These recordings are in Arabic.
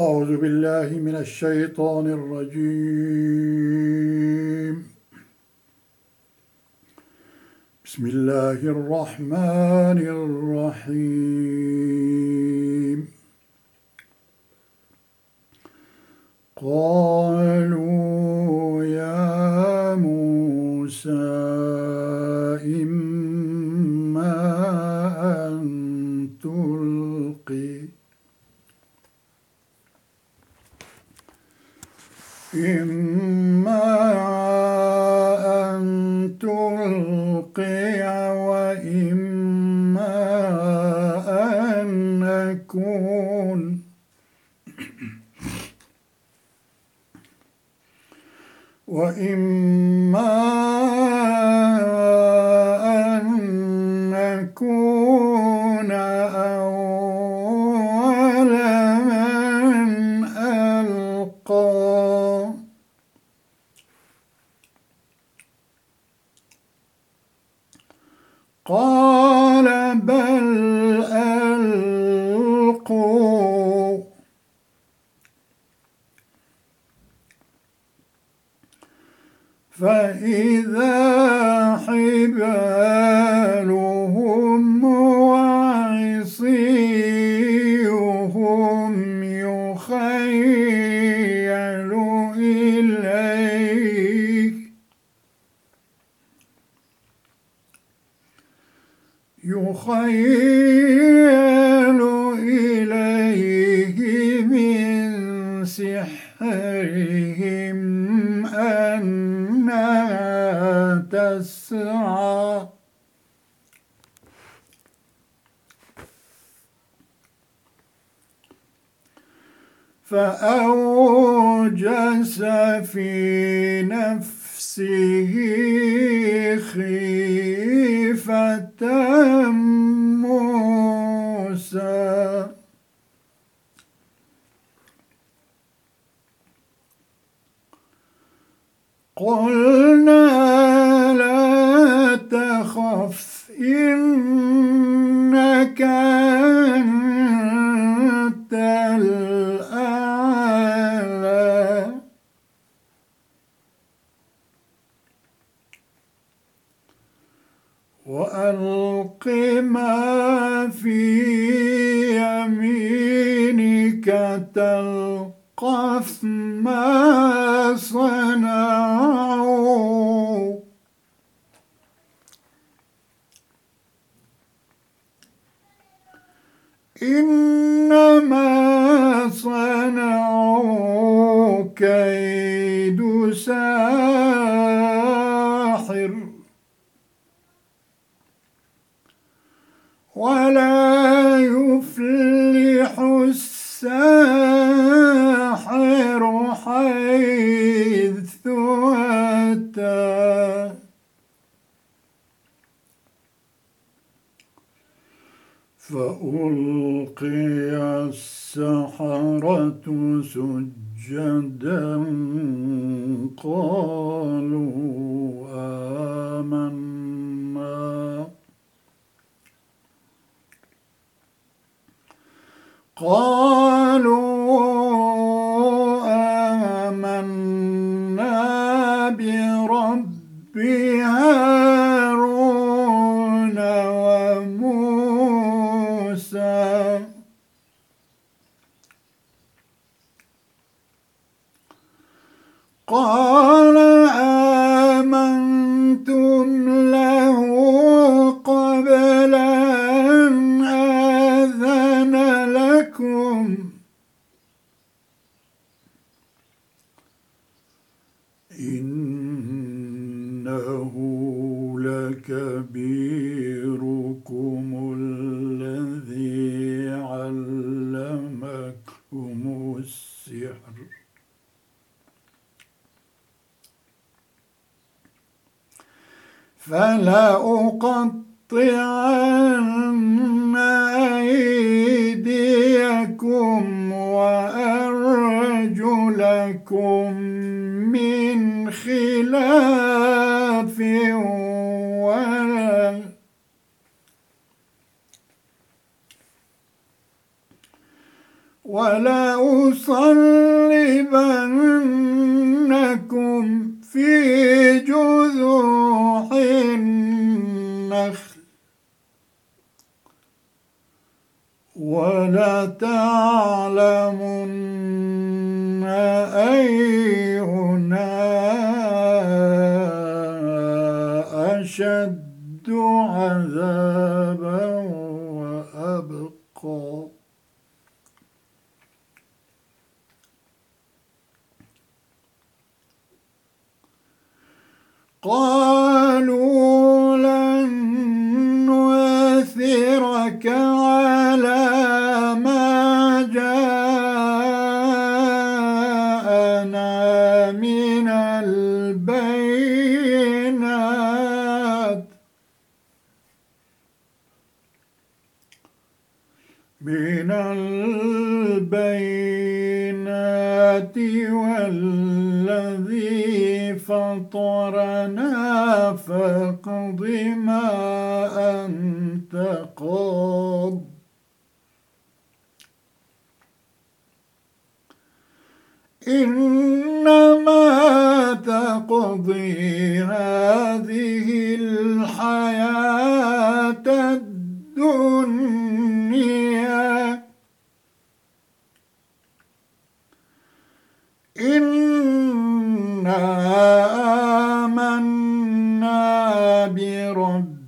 أعوذ بالله من الشيطان الرجيم. بسم الله الرحمن الرحيم. قالوا يا موسى إما أن تلقي إما أن تلقي وإما أن نكون. وإما أن نكون أول من ألقى قال بل ألقوا فإذا حبالهم وعصيهم يخيل إليه يخيل إليه من سحرهم أنها تسعى فأوجس في نفسه خيفة موسى قلنا لا تخف إنك أنت الأعلى وألق ما في يمينك تلقف ما صنعوا إنما صنعوا كيد ساحر. ولا يفلح الساحر حيث أتى. فألقي السحرة سجدا قالوا آمنا. قالوا آمنا برب هارون وموسى. قال فلأقطعن أيديكم وأرجلكم من خلاف ولا ولأصلبنكم في جذوع أشد عذابا وأبقى. قالوا لن نؤثرك على البينات والذي فطرنا فاقض ما أنت قاض. إنما تقضي هذه الحياة الدنيا إنا آمنا بربنا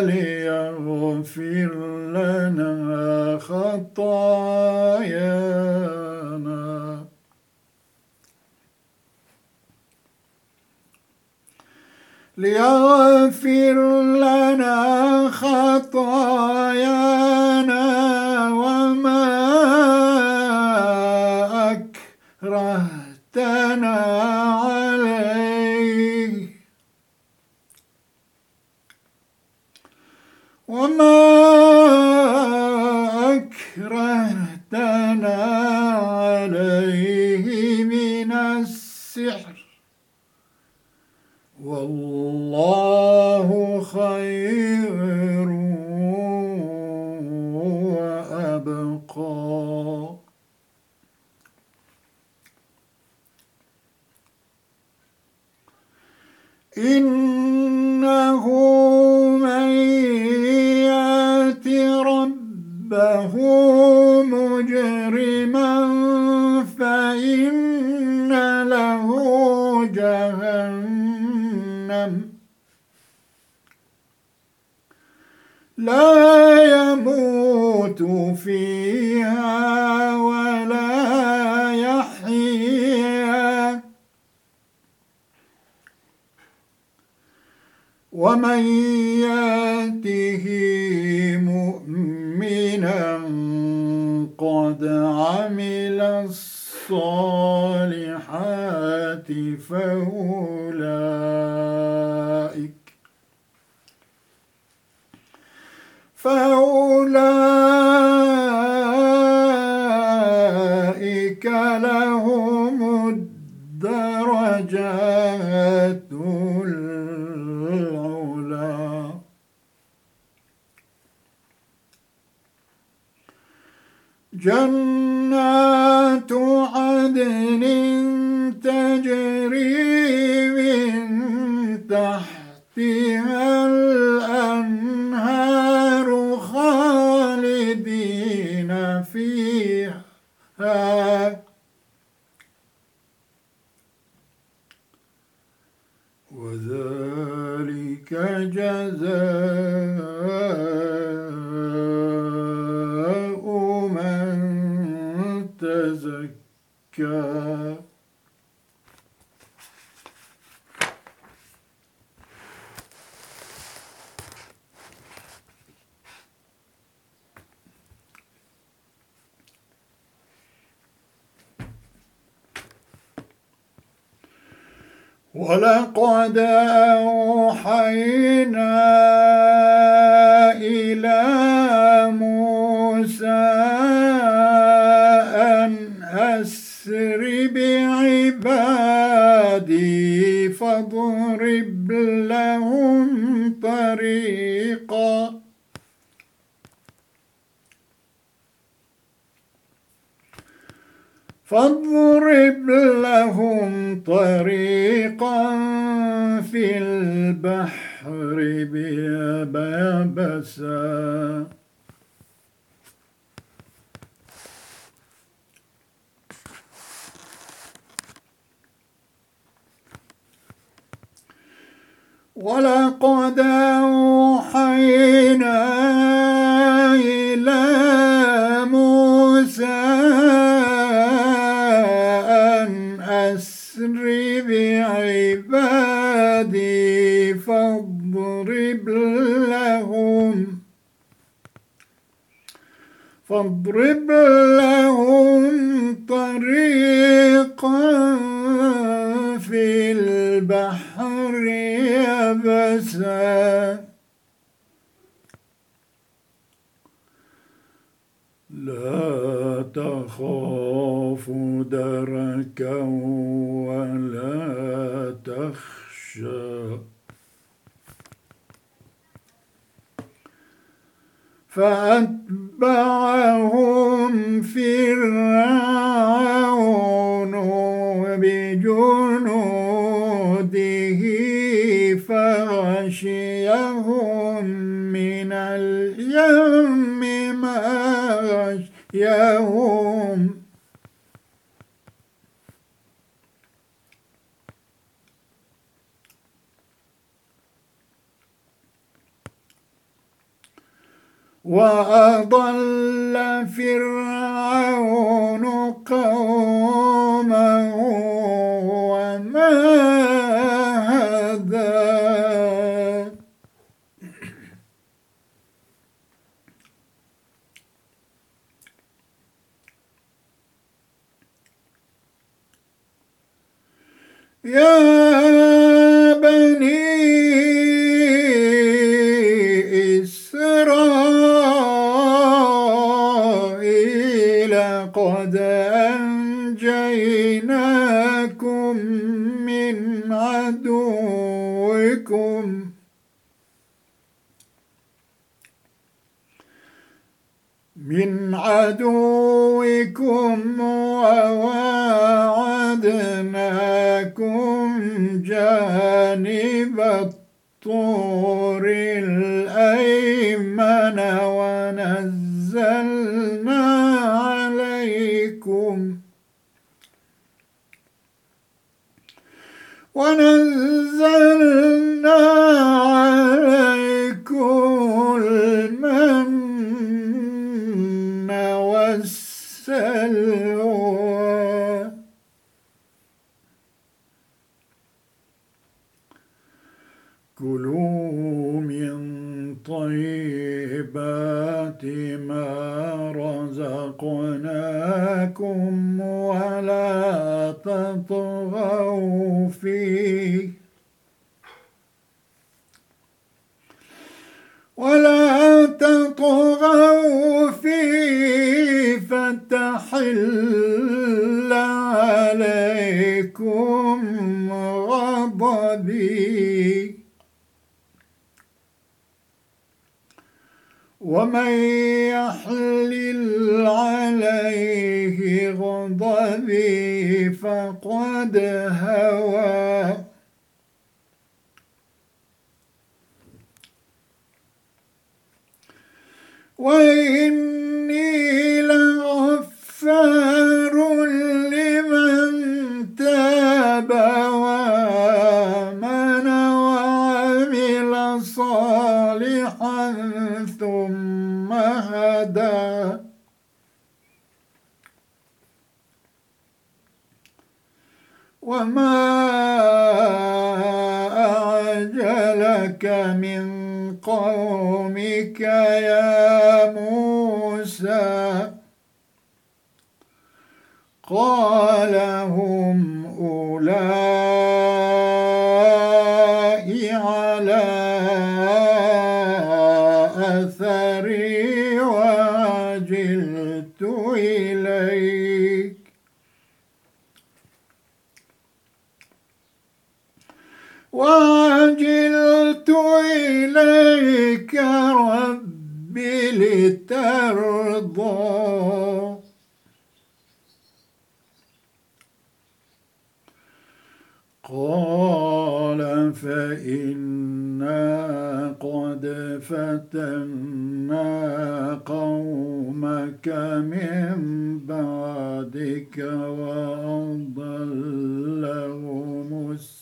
ليغفر لنا خطايانا. ليغفر لنا خطايانا. الدرجات العلا جنات ولقد أوحينا إلى موسى أن أسر بعبادي فاضرب لهم طريقا فاضرب لهم طريقا في البحر بيبسا ولقد أوحينا إلى موسى أن أسر بعبادي فاضرب لهم فاضرب لهم طريقا لا تخاف دركا ولا تخشى. فأتبعهم فرعون فغشيهم من اليم ما غشيهم. وأضل فرعون قومه وما هدى يا غضبي فقد هوى. وإني وما أعجلك من قومك يا موسى قال هم وعجلت إليك ربي لترضى. قال فإنا قد فتنا قومك من بعدك وأضلهم السلام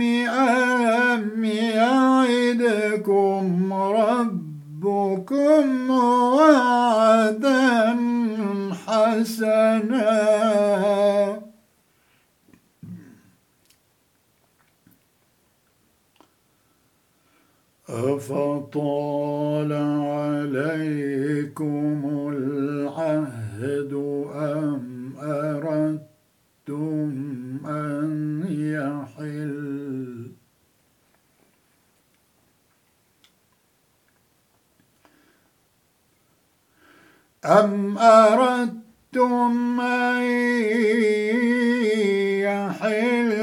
ألم يعدكم ربكم وعدا حسنا. أفطال عليكم العهد أم أردت أن يحل. أم أردتم أن يحل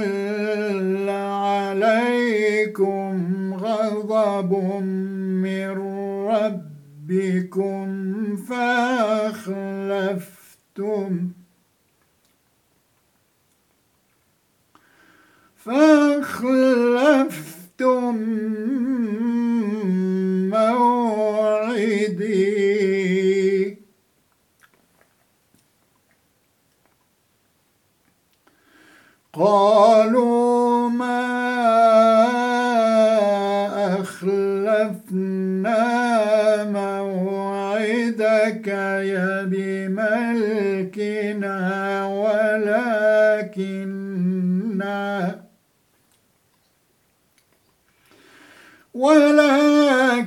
عليكم غضب من ربكم فأخلفتم فأخلفتم موعدي. قالوا ما أخلفنا موعدك يا بملكنا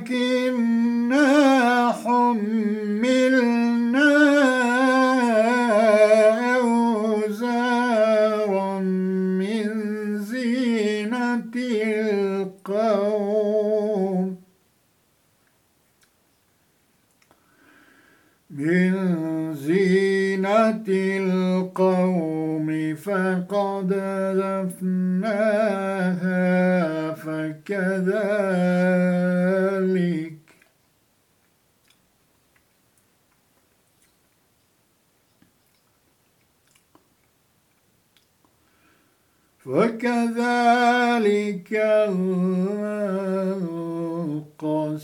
ولكننا حملنا أوزارا من زينة القوم من زينة القوم فقد دفناها فكذلك فكذلك القسامري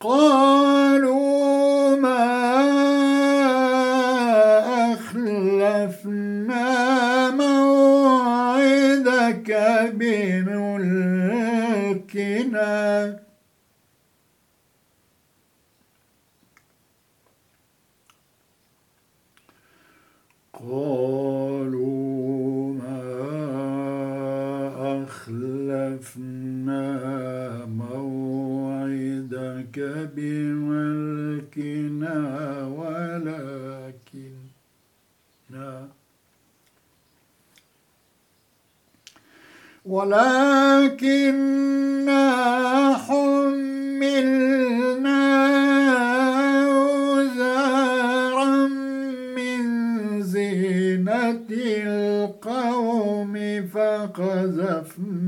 قالوا ما أخلفنا موعدك بملكنا. قالوا بملكنا ولكننا ولكننا حملنا أوزارا من زينة القوم فقذفناها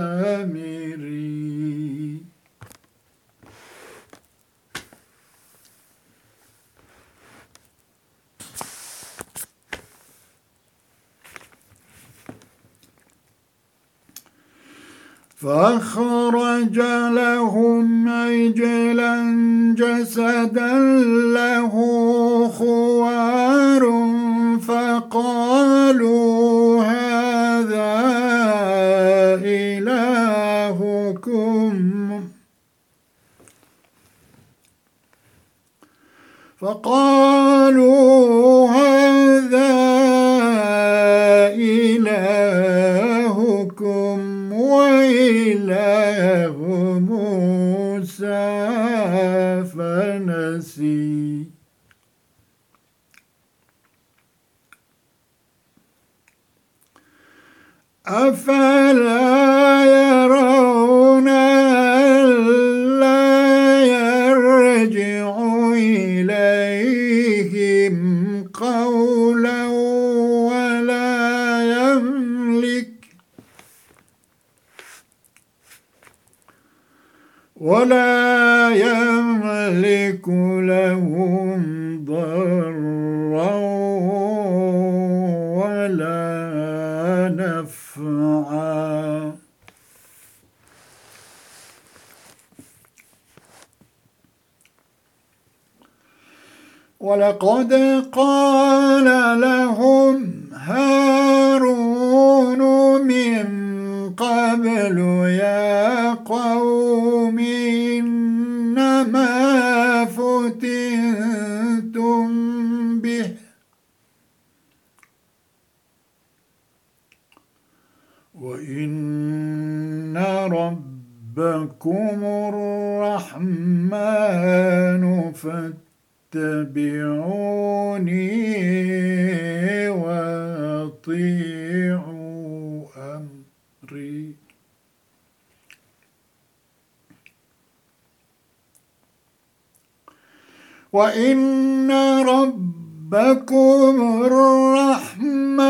فأخرج لهم عجلا جسدا له خوار فقالوا هذا إلهكم. فقالوا هذا فنسي أفلا يرون ألا يرجع إليهم قولا ولا يملك ولا يملك لهم ضرا ولا نفعا. ولقد قال لهم هارون من قبل يا قوم إنما فتنتم به. وإن ربكم الرحمن فاتبعوني وأطيعوا أمري. وإن ربكم الرحمن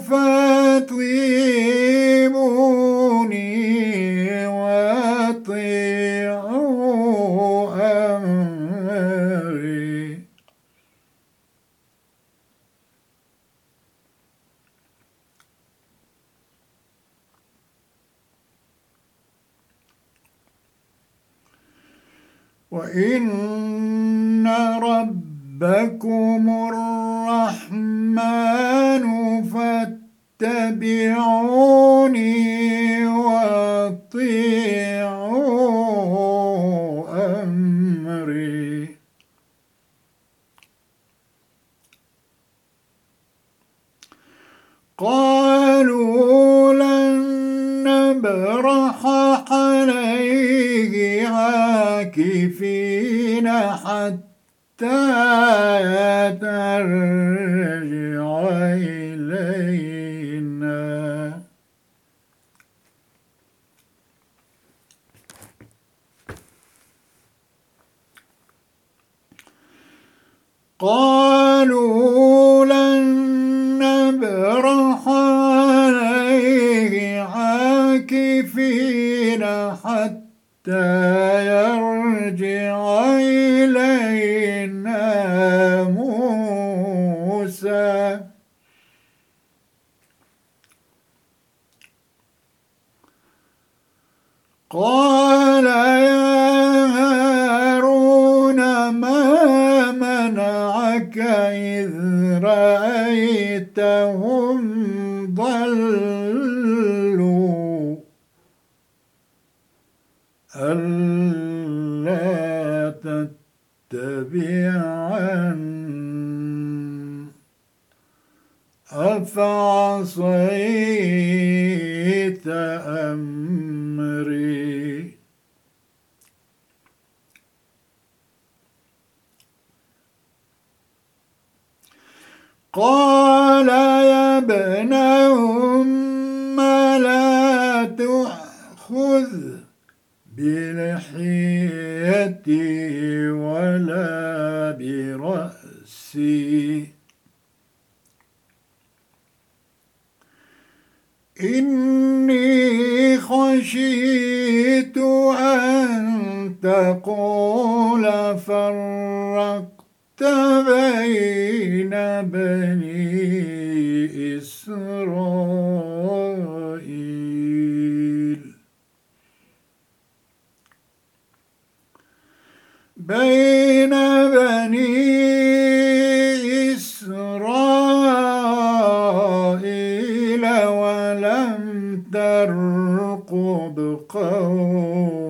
فاطيعوني واطيعوا أمري. وإن ربكم الرحمن فاتبعوني واطيعوا أمري. قالوا لن نبرح عليه عاكفين حتى ترجع إلينا. قالوا لن نبرح عليه عاكفين حتى يرجع إلينا قال يا هارون ما منعك إذ رأيتهم ضلوا؟ ألا تتبعن؟ أفعصيت أمري قال يا ابن أم لا تأخذ بلحيتي ولا برأسي. إني خشيت أن تقول فرقت بين بني إسرائيل. بين بني إسرائيل ولم ترقب قولي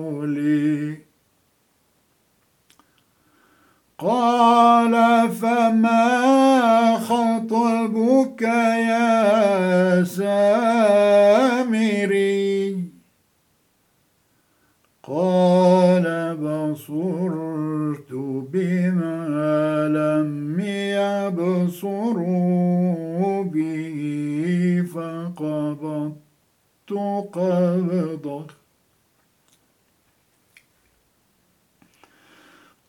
قال فما خطبك يا سامري؟ قال بصرت بما لم يبصروا به فقبضت قبضه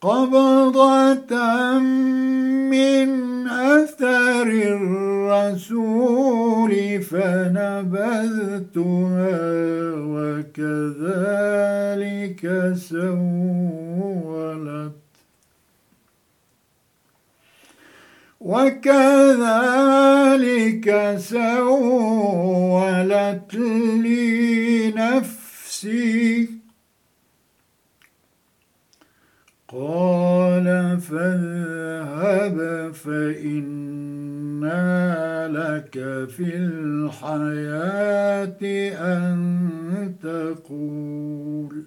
قبضة من أثر الرسول فنبذتها وكذلك سولت. وكذلك سولت لي نفسي قال فاذهب فإن لك في الحياة أن تقول.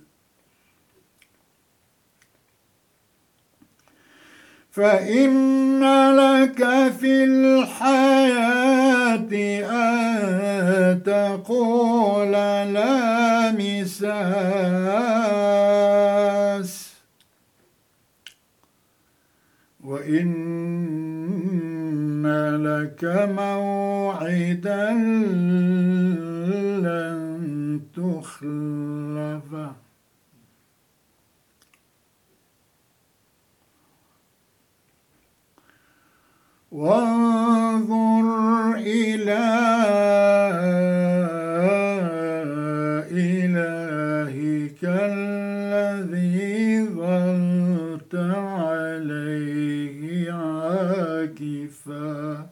فإن لك في الحياة أن تقول لا مساس. وإن لك موعدا لن تخلفه وانظر إلى إلهك الذي ظلت عليه عاكفا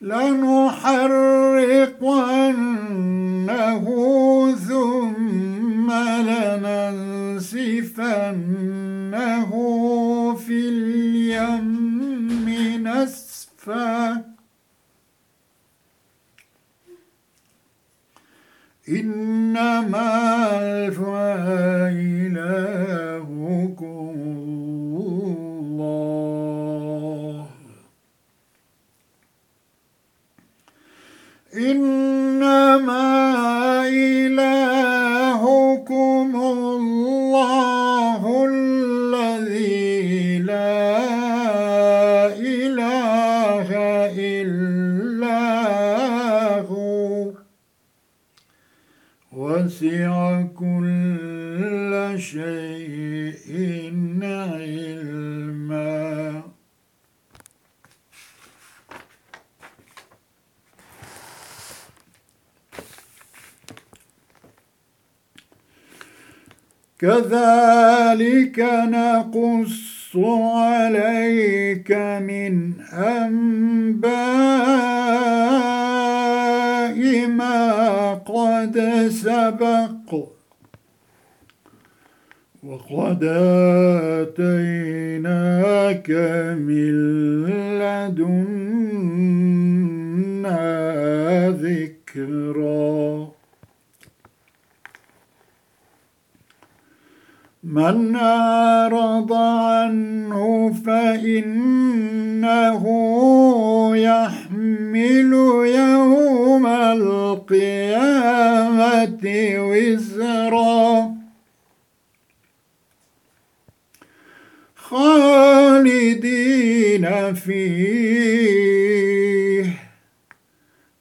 لنحرقنه ثم لننسفنه في اليم نسفا. إنما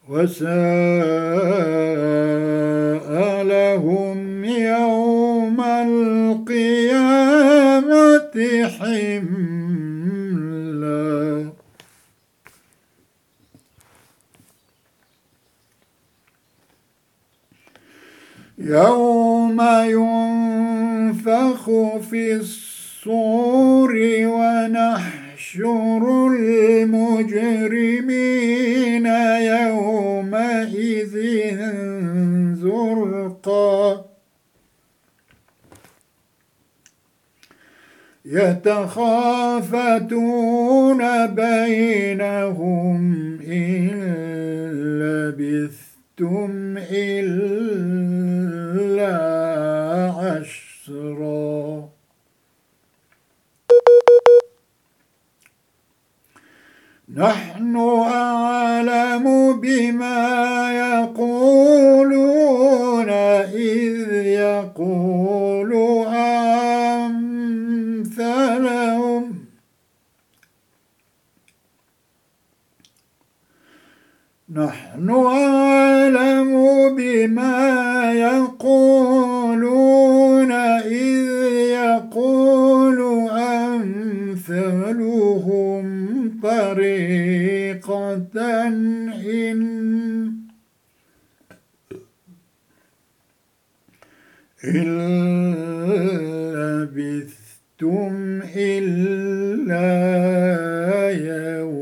وساء لهم يوم القيامة حملا. يوم ينفخ في الصور ونحشر المجرمين يومئذ زرقا يتخافتون بينهم إن لبثتم إلا عشرا. نحن أعلم بما يقولون إذ يقول أمثلهم نحن أعلم بما يقولون إذ يقول أمثلهم طريقة إن. إن لبثتم إلا يوما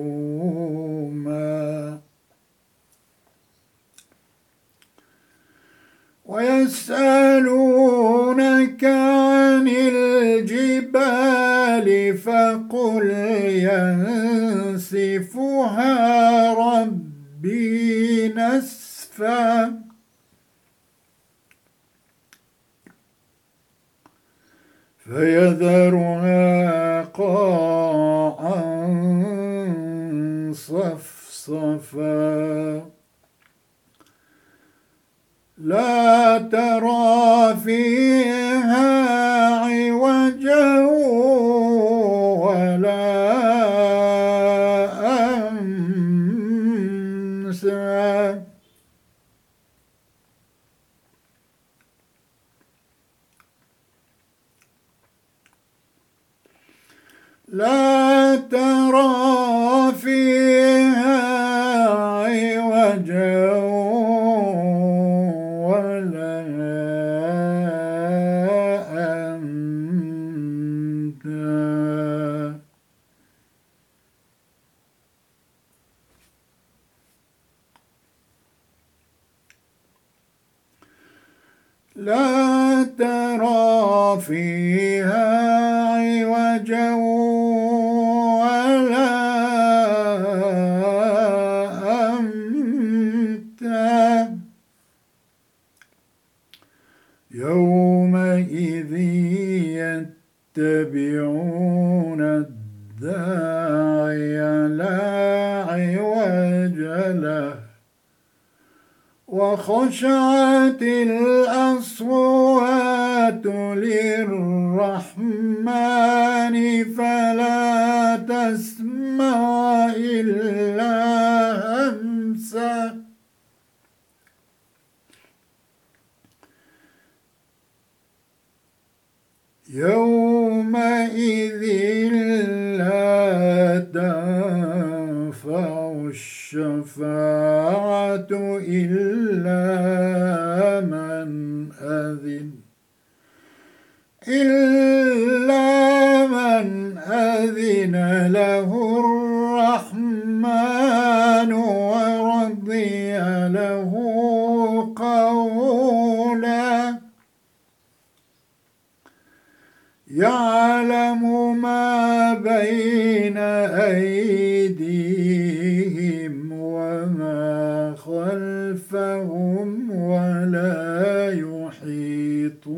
وخشعت الأصوات للرحمن فلا تسمع إلا همسا يومئذ الشفاعة إلا من أذن. إلا من أذن له الرحمن ورضي له قولا. يعلم ما بين أيديهم خلفهم ولا يحيطون.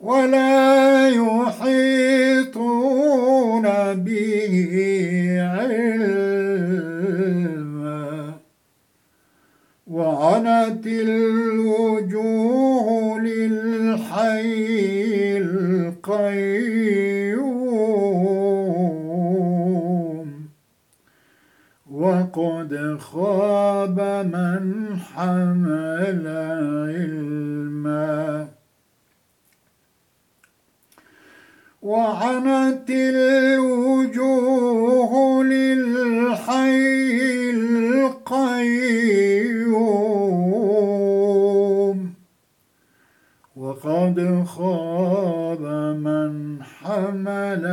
ولا يحيطون به علما. وعنت الوجوه للحي القيوم. وقد خاب من حمل علما. وعنت الوجوه للحي القيوم. وقد خاب من حمل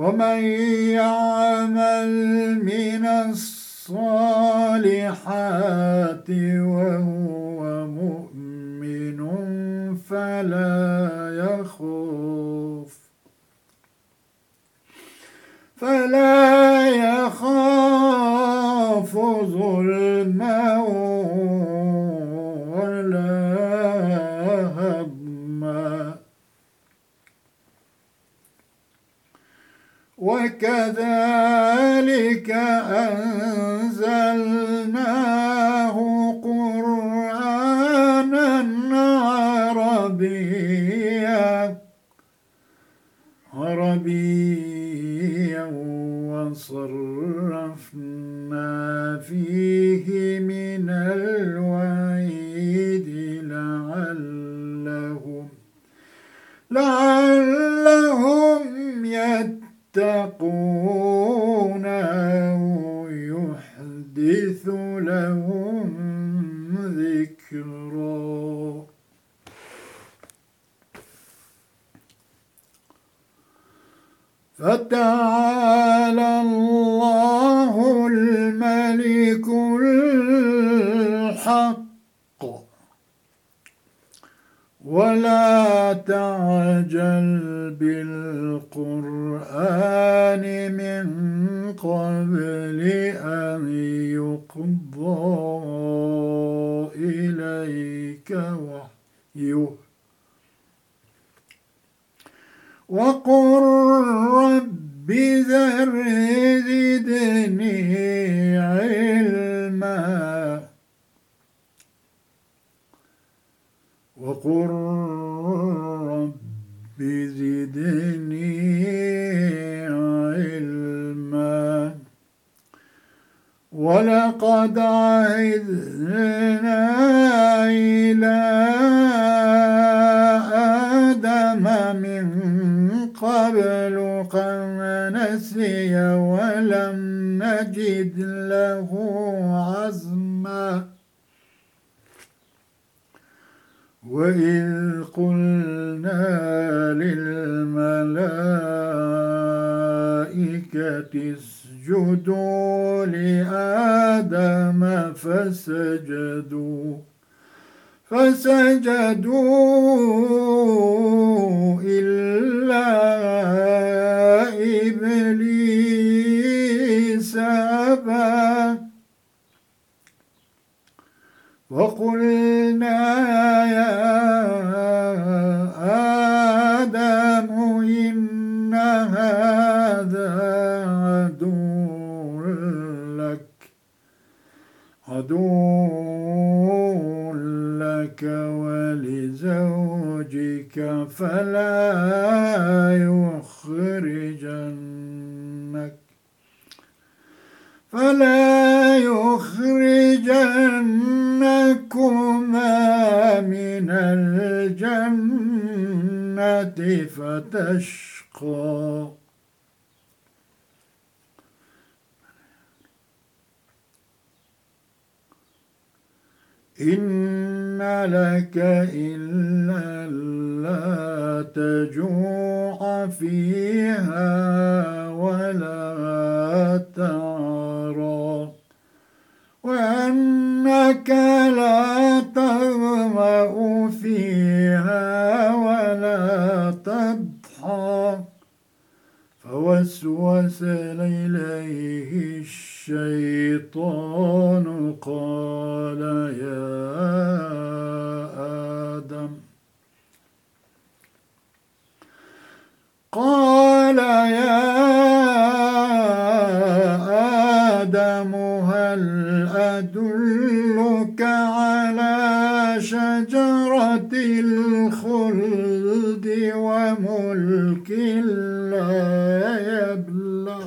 ومن يعمل من الصالحات وهو مؤمن فلا يخاف فلا يخاف ظلما كذلك أنزلناه قرآنا عربيا عربيا وصرفنا فيه من الوعيد لعلهم لعلهم يتقون أو يحدث لهم ذكرا. فتعالى الله الملك الحق. ولا تعجل بالقرآن من قبل أن يقضى إليك وحيه. وقل رب ذر زدني علما وقل رب زدني علما. ولقد عهدنا إلى آدم من قبل قد نسي ولم نجد له عزما. وإذ قلنا للملائكة اسجدوا لآدم فسجدوا فسجدوا إلا إبليس أبى. وقلنا يا آدم إن هذا عدو لك. عدو لك ولزوجك فلا يخرجنك فلا يخرجنكما من الجنة فتشقى إن لك إلا لا تجوع فيها ولا تعرى وأنك لا تظمأ فيها ولا تضحى فوسوس إليه الشيطان قال يا آدم. قال يا آدم هل أدلك على شجرة الخلد وملك لا يبلى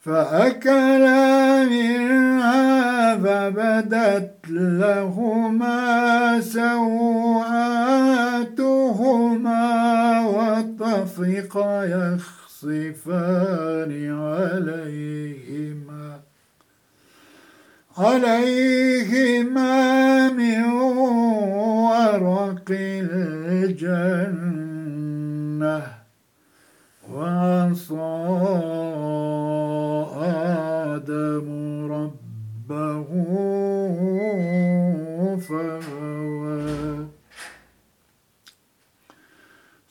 فأكلا منها فبدت لهما سوآتهما وطفقا يخصفان عليهما. عليهما من ورق الجنة وعصى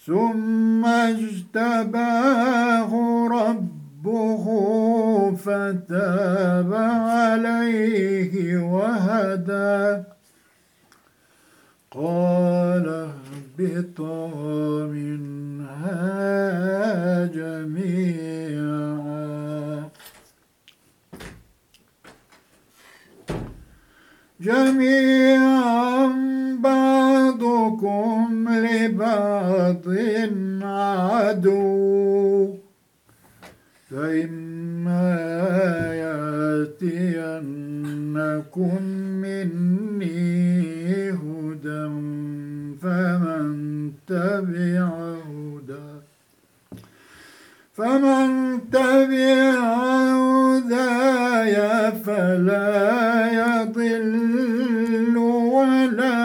ثم اجتباه ربه فتاب عليه وهدى. قال اهبطا منها جميعا. جميعا بعضكم لبعض عدو. فإما يأتينكم مني هدى فمن تبع هدى فمن تبع هداي فلا يضل ولا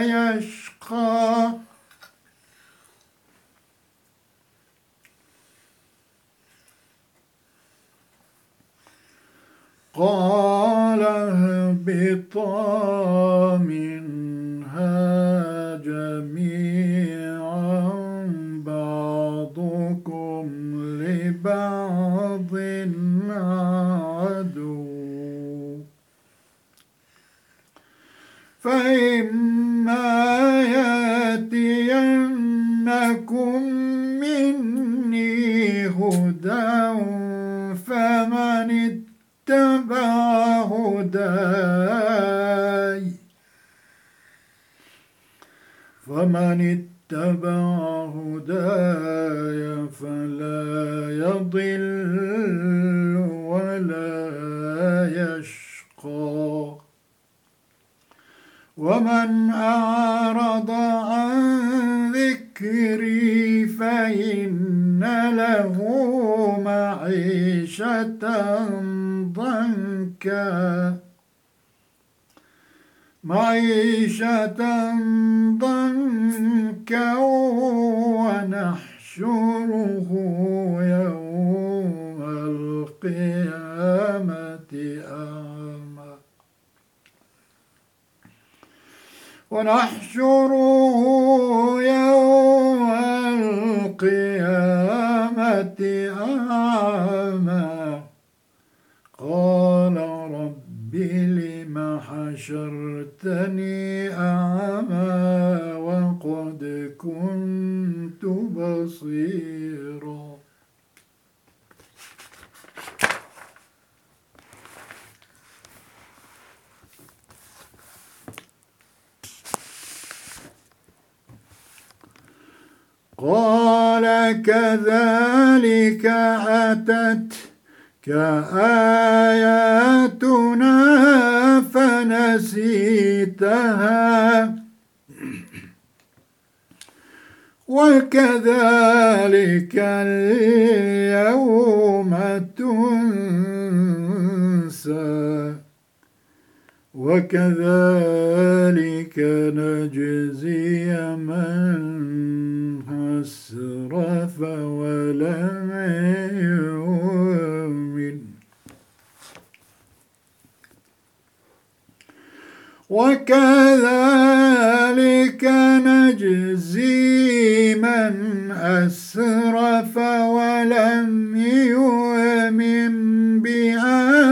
يشقى. قال اهبطا منها قال كذلك أتت كآياتنا فنسيتها. وكذلك اليوم تنسى. وكذلك نجزي من أسرف ولم يؤمن. وكذلك نجزي من أسرف ولم يؤمن بآيات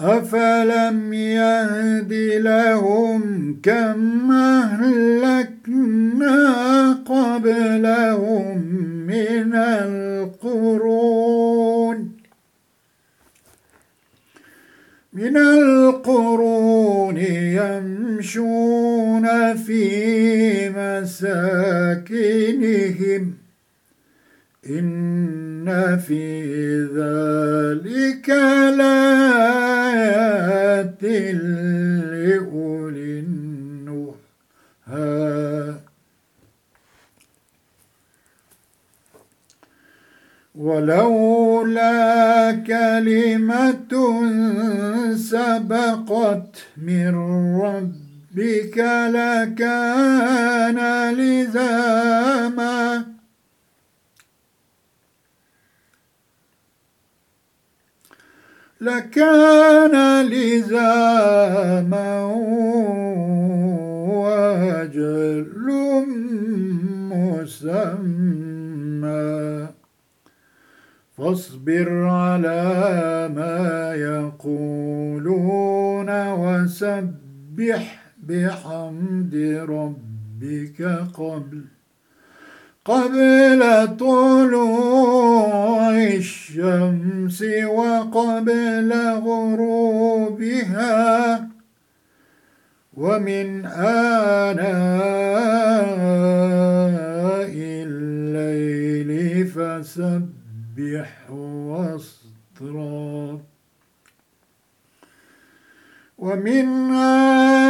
أفلم يهد لهم كم أهلكنا قبلهم ولولا كلمة سبقت من ربك لكان لزاما. لكان لزاما وأجل مسمى. فاصبر على ما يقولون وسبح بحمد ربك قبل قبل طلوع الشمس وقبل غروبها ومن آناء الليل فسبح واصطراب ومن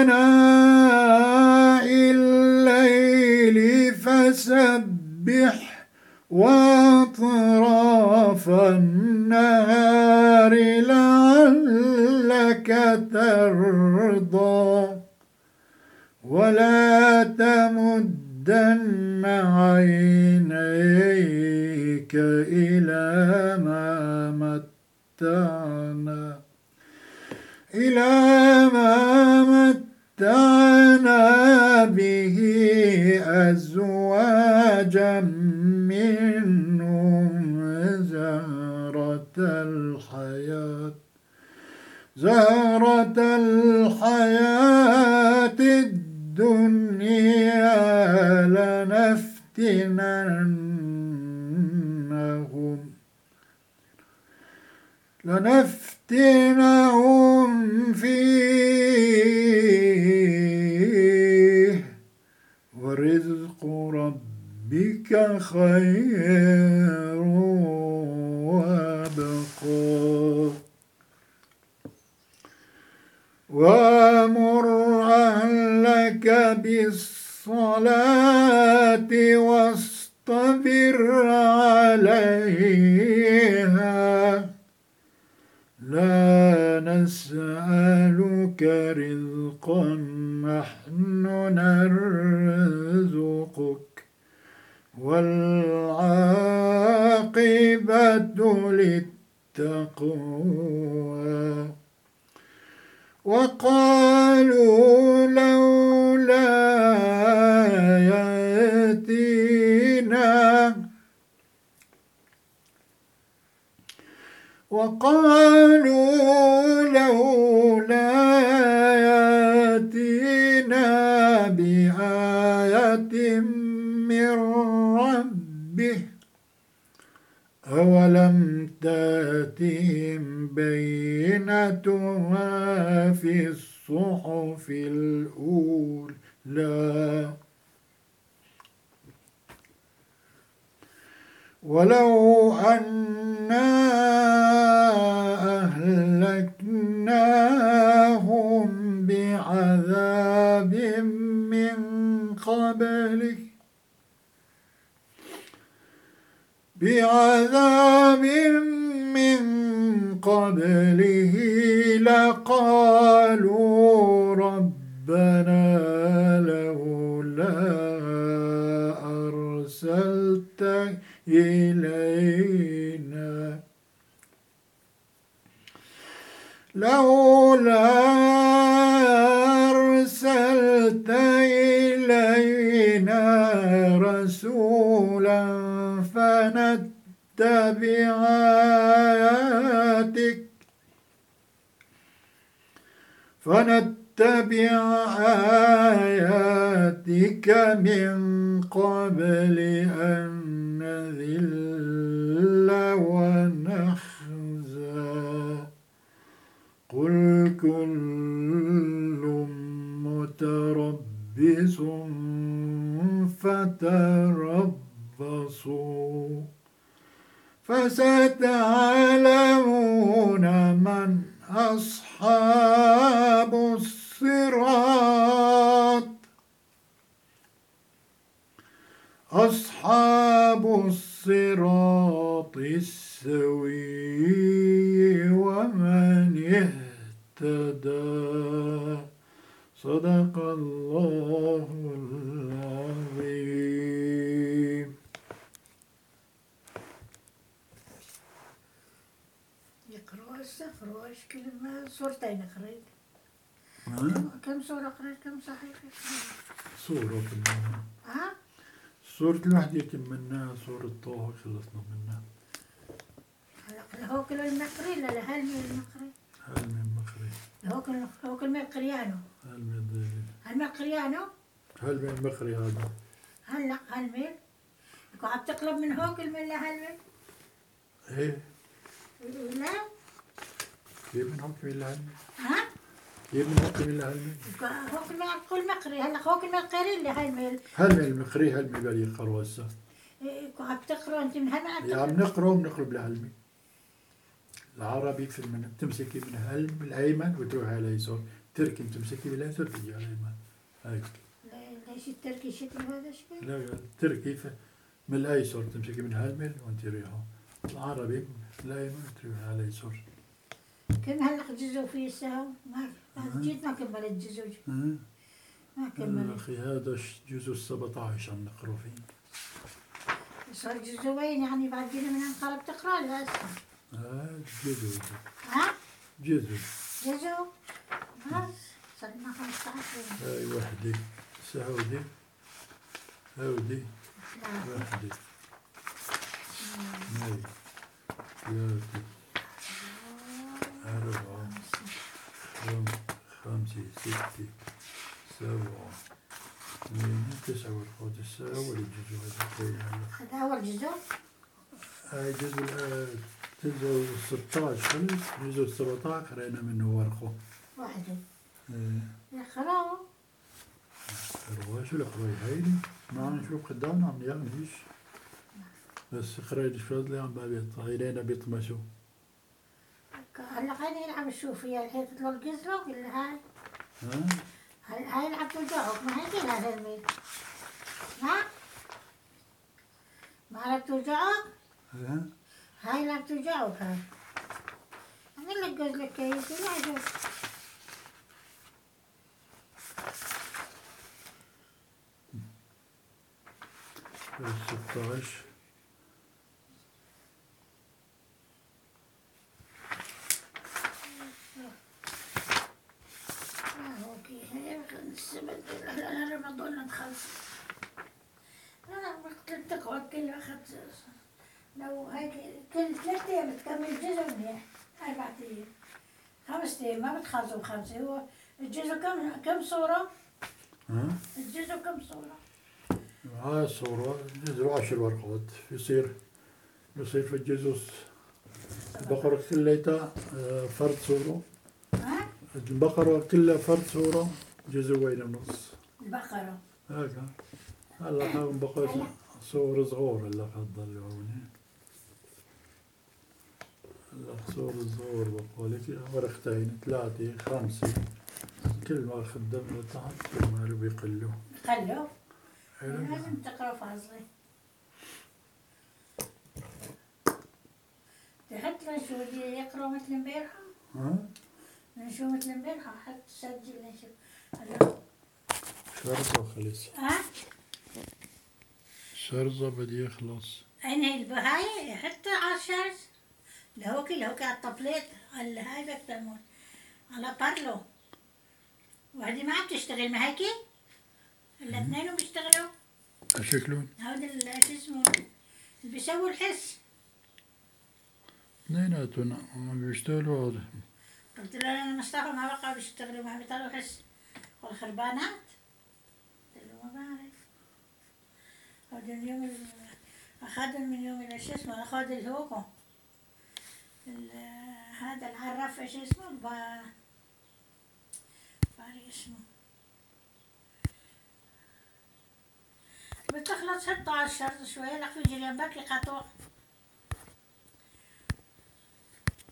آناء الليل فسبح وأطراف وقالوا متربص فتربصوا. فستعلمون من أصحاب الصراط. أصحاب الصراط السوي ومن اهتدى. صدق الله العظيم. يقرأ إيش كلمة سورتين قريت؟ كم سورة قريت؟ كم صحيفة سورة كلها. ها؟ سورة الواحد يتم منها سورة طه خلصنا منها. هو كل المقري لا هل من المقري هل من مخرج هو كل هو كل مقريانو. هل من ضيق هل مقريانو؟ هل من مخرج هذا؟ هل لا هل من؟ عم تقلب من هو كل من لا هل من؟ إيه. لا. كيف من حكم العلم ها؟ كيف من حكم العلم هو كل ما كل مقري هلا هو كل مقري اللي هل من؟ هل من المقري هل من بالي يقرأ هسه إيه، عم تقرا أنت من هل عم تقرا نقرأ ونقلب لعلمي العربي في المن تمسكي من الأيمن وتروح على اليسار تركي تمسكي باليسار تجي على الأيمن هيك ليش التركي؟ شكل هذا؟ شكل لا لا، تركي ف- من الأيسر تمسكي من هالمل وانت ريحه العربي من الأيمن تروح على اليسار كم هلا جزء فيه السهو ما جيت ما كملت جزء. ما كملت. أخي هذا جزء 17 عم نقرأ فيه. صار جزئين يعني بعد جينا من انقلب تقرا لا هسه هذا جزء ها جزء جزء ها صرنا 15 هاي وحدة سعودي هودي لا وحدة هاي ثلاثة أربعة خم- خمسة ستة سبعة ثمانية تسعة والخوت الساعة والجزء هذا كله هلا. هذا جزء هاي جزء ال- جزء 16 خلص جزء 17 قرينا منه ورقه واحدة إيه. يقرأوا رواش ولا قراي هايلي ما عم نشوف قدامنا عم يغنيش بس قراي شو اللي عم بابيت هايلينا بيطمشوا هلا خلينا نلعب الشوفية الحين تطلع الجزء ولا هاي ها هاي هاي لعب توجعك ما هي كلها هالميل ها ما لعب توجعك ها هاي لعب توجعك هاي اعمل لك جوز لك كيس لا جوز بس 16 آه، أوكي هي السبت لا رمضان نخلص أنا وقت تقعد كل وقت لو هيك كل ثلاث أيام تكمل جزء منيح. أربع أيام خمس أيام ما بتخلصوا خمسه هو الجزء كم كم صورة؟ ها؟ الجزء كم صورة؟ هاي الصورة جزء 10 ورقات. يصير يصير في الجزء البقرة كلها آه، فرد صورة. ها؟ البقرة كلها فرد صورة جزء وين ونص البقرة. هكا هلا هاو بقى صور صغور هلا فضل هون هلا صور صغور بقى لك ورقتين ثلاثة خمسة. كل ما خدمنا تحت كل ما بيقلوا خلوا حلو لازم تقرأ فاصلة. تحط له شو دي يقرأ مثل امبارح؟ ها؟ نشوف مثل امبارح؟ حط سجل نشوف شرطة خلص. ها؟ شرطة بدي يخلص. هي البهاية حتى على الشمس لهوكي لهوكي على الطبليت على هاي بكتمون على بارلو. وهذه ما عم تشتغل ما هيك الاثنين بيشتغلوا؟ شكلهم هذا شو اسمه؟ اللي بيسووا الحس. اثنيناتهم عم بيشتغلوا هذا. قلت له أنا مصطفى ما بقى بيشتغلوا ما بيطلعوا حس. والخربانات قلت له ما بعرف. هذا اليوم ال- أخذهم من يوم شو اسمه أخذ الهوكو. ال- هذا العراف شو اسمه؟ با بعرف اسمه. بتخلص حتى على الشرط شوية لك في جريان باكي قطوع